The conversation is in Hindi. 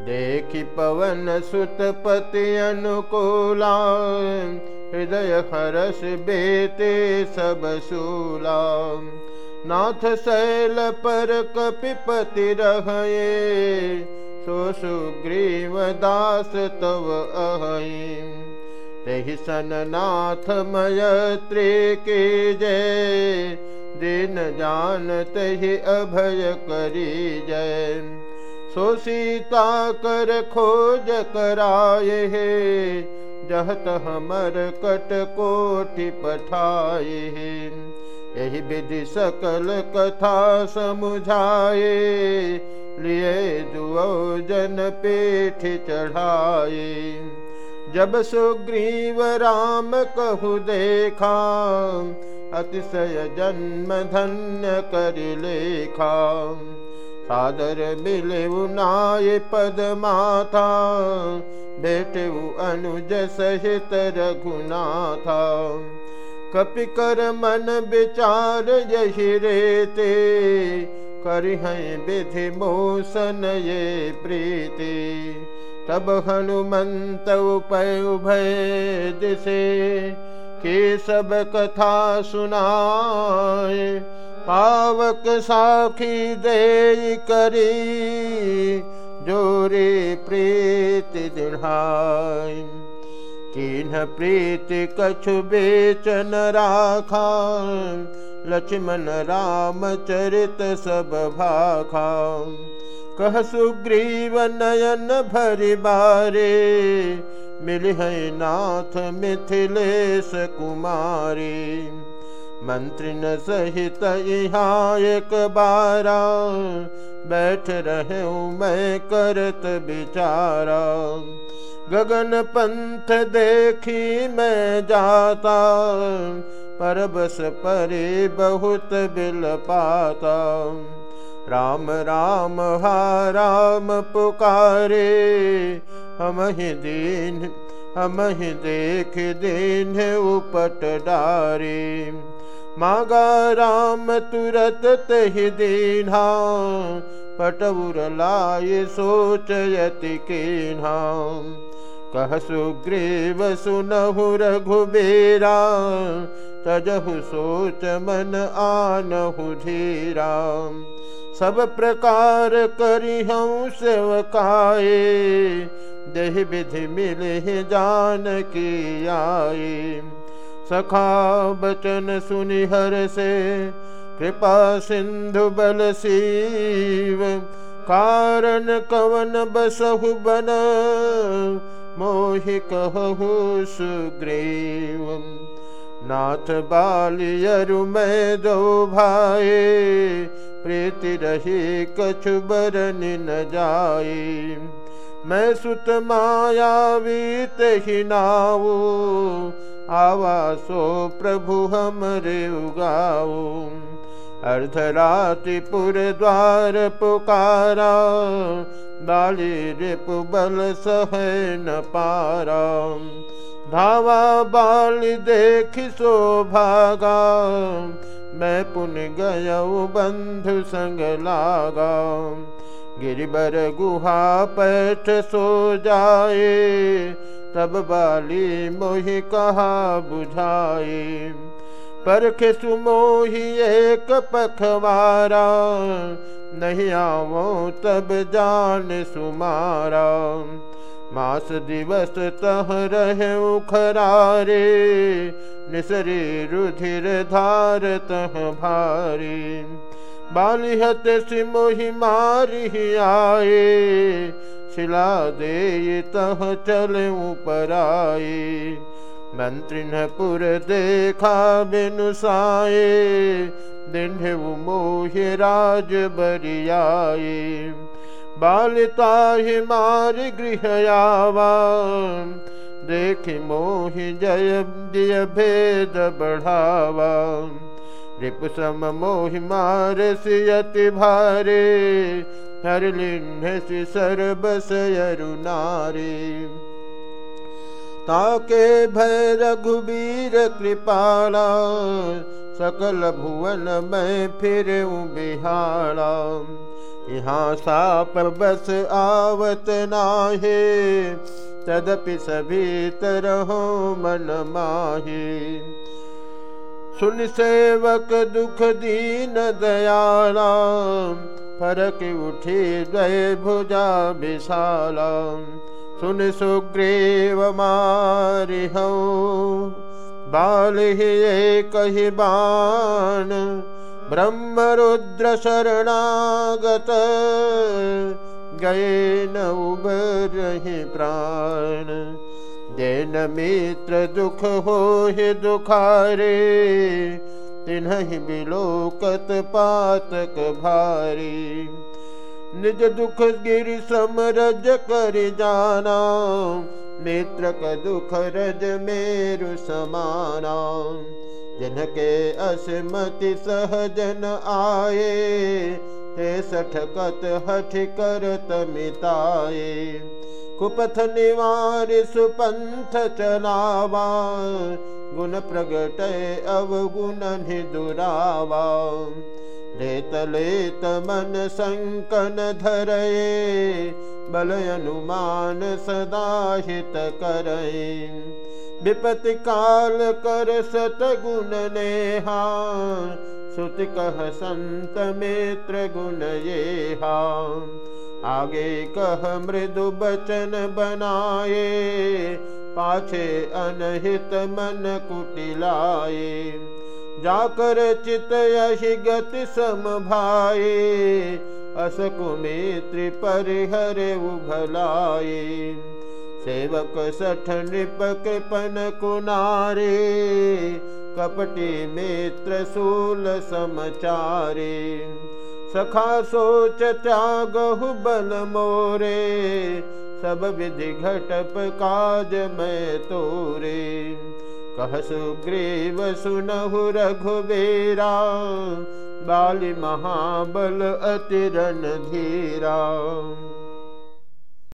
देखि पवन सुतपति अनुकूला, हृदय हरस बेते सब सूला। नाथ शैल पर कपिपति रहे सो सुग्रीव दास तव अहि तहि सन नाथ मयत्री के जय, दिन जान तहि अभय करी जय। सो सीता कर खोज कराए हे, जहत हमर कट कोटि पठाए हे। यही विधि सकल कथा समुझाए, लिए दुओ जन पेठ चढ़ाए। जब सुग्रीव राम कहु देखा, अतिशय जन्म धन्य कर लेखा। सादर मिले नाय पद माथा बेटे अनुज सहित रघुनाथा। कपि कर मन विचार यही रेते हैं विधि मोसन ये प्रीति। तब हनुमंत उपय उभय दिसे, के सब कथा सुनाए पावक साखी दे करी, जोरे प्रीति दिढ़ाई। किन प्रीति कछु बेचन राखा लक्ष्मण राम चरित सब भाखा कह सुग्रीव नयन भरि बारे मिल नाथ मिथिलेश कुमारी। मंत्री न सहित यहाँ एक बारा। बैठ रहे मैं करत बिचारा। गगन पंथ देखी मैं जाता। पर बस परे बहुत बिल पाता। राम राम, हा, राम पुकारे। हम ही दीन, हम ही देख दीन, उपट डारे। मागा राम तुरत तहि दीन्हा पटउर लाए सोचयति के नाम कह सुग्रीव सुनहु रघुबेरा, तजहु सोच मन आनहु धीरा। सब प्रकार करी हूँ सेवकाए, देह विधि मिले जान की आए। सखा बचन सुनि हर से, कृपा सिंधु बल शिव कारण कवन बसहु बन, मोहि कहु सुग्रीव। नाथ बालियरु मैं दो भाई, प्रीति रही कछु बरन न जाए मैं सुत मायावी ही नाऊ आवासो प्रभु हमरे उगाऊ। अर्धरातिपुर द्वार पुकारा, बाली रिपु बल सह न पारा। धावा बाल देख सो भागा, मैं पुन गय बंधु संग लागा। गिरिबर गुहा पैठ सो जाए तब बाली मोहि कहा बुझाए परख सुमोही एक पखवारा, नहीं आवो तब जान सुमारा। मास दिवस तह रहे उखरारे, निसरी रुधिर धार तह भारी। बालिहत सिमोहि मारी आए शिला दे तह चले ऊपर आए मंत्रिनपुर देखा बिनुसाए दिन मोहि राज बरियाए। बालिता मार गृह आवा। देख मोहि जय दिय भेद बढ़ावा। रिप सम मोहि मार सियति भारे। हर लिन्ह सि सरबस यरु नारी ताके भय रघुबीर कृपाला, सकल भुवन में फिर बिहारा यहाँ साप बस आवत नाहे, तदपि सभी तरह मन माहे। सुन सेवक दुख दीन दयाला फरक उठी द्वय भुजा विशाला सुन सुग्रीव मारि बाल ही कही बाण। ब्रह्म रुद्र शरणागत, गए न उबर प्राण। जैन मित्र दुख हो ही दुखारे तिन्ह बिलोकत पातक भारी। निज दुख गिर समरज कर जाना मित्र का दुख रज मेरु समाना। जिनके असमति सहजन आए ते सठकत हठ कर तमिताए। कुपथ निवार सुपंथ चलावा गुण प्रगट अवगुण दुरावा लेत लेत मन संकन धरे बल अनुमान सदा हित करे विपति काल कर सत गुण नेहा, सुत कह संत मित्र गुण ये आगे कह मृदु बचन बनाए पाछे अनहित मन कुटिलाए जाकर चित यही गति सम भाए असकुमित्र परिहरे उभलाए सेवक सठ नृप कृपन कुनारे कपटी मित्र सूल समचारे। सखा सोच त्यागहु बल मोरे सब विधि घटप काज मैं तोरे। कह सुग्रीव सुनहु रघुबेरा बाली महाबल अतिरन धीरा।